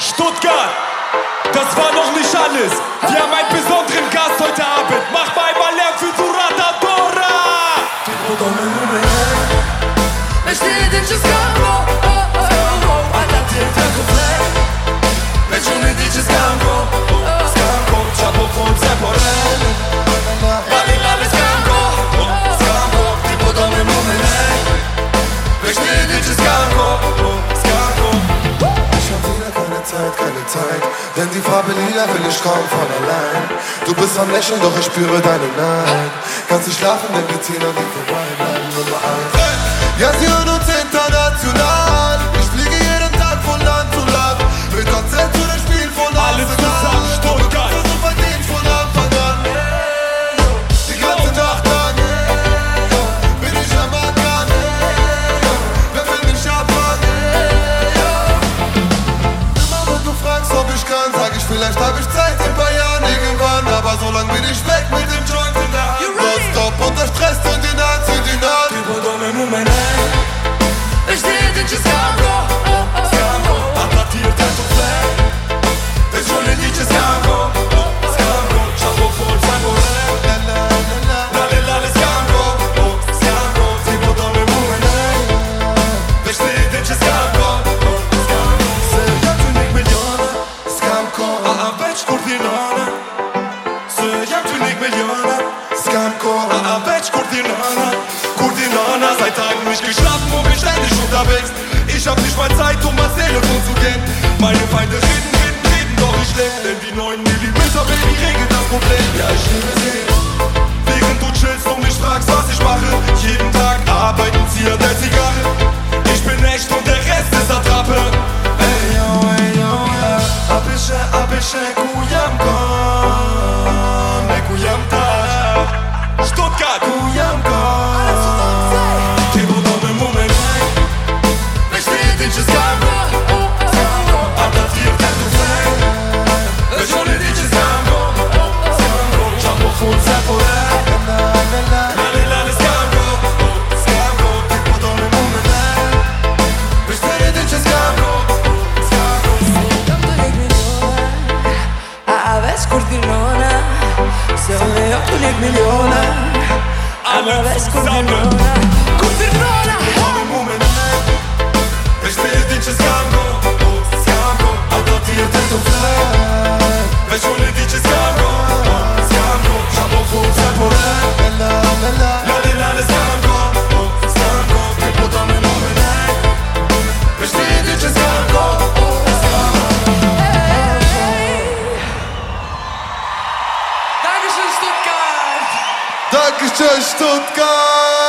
Stuttgart, das war noch nicht alles. Wir haben einen besonderen Gast heute Abend. Mach mal einmal Lärm für Durata Dora. Vestiti ci scampo, oh oh Zeit, Denn die Farbe lila will ich kaum von allein. Du bist am Lächeln, doch ich spüre deine Neid. Kannst nicht schlafen, denn wir ziehen an dir vorbei Bleiben Nummer eins Ja, sie hören vielleicht hab ich Zeit in ein paar Jahren irgendwann. Aber so lang bin ich weg mit dem Joint in der Hand. Nonstop unter Stress und in Hand, in die Naht. Tipo donne come lei veç kur t'inane. Kur t'inane, seit Tagen nicht geschlafen und bin ständig unterwegs. Ich hab nicht mal Zeit, um ans Telefon zu gehen. Meine Feinde reden, reden, reden, doch ich leb. Denn die 9 Millimeter, Baby, regelt das Problem. Ja, ich liebe sie. Während du chillst und mich fragst, was ich mache Jeden Tag arbeiten, ziehe der Zigarre Ich bin echt und der Rest ist Attrappe Ey yo, ey yo, ja Apische, apische, kujam Shka ku jam ka? Ti po do me mu me nej Me shpirtin që s'ka më. A ta t'jirë të të flej Dhe qoni ti që s'ka më. Qa po funë se po e. Lali lali s'ka më. S'ka më Ti po do me mu me nej Me shpirtin që s'ka më. A veç kur t'i nona Se unë jo t'u lik miliona I'm a Dankeschön Stuttgart Dankeschön, Stuttgart!